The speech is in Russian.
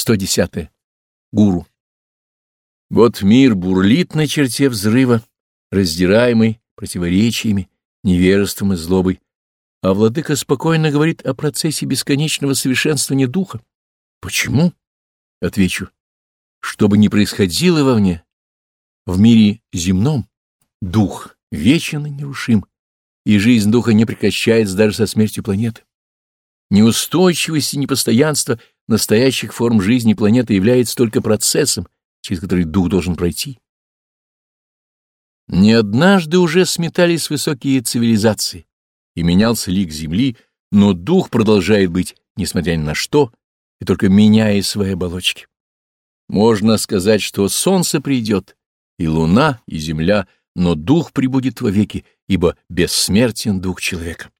110. -е. Гуру. Вот мир бурлит на черте взрыва, раздираемый противоречиями, невежеством и злобой, а владыка спокойно говорит о процессе бесконечного совершенствования духа. Почему? Отвечу. Что бы ни происходило вовне, в мире земном дух вечен и нерушим, и жизнь духа не прекращается даже со смертью планеты. Неустойчивость и непостоянство настоящих форм жизни планеты является только процессом, через который дух должен пройти. Не однажды уже сметались высокие цивилизации, и менялся лик Земли, но дух продолжает быть, несмотря ни на что, и только меняя свои оболочки. Можно сказать, что солнце придет, и луна, и земля, но дух прибудет вовеки, ибо бессмертен дух человека.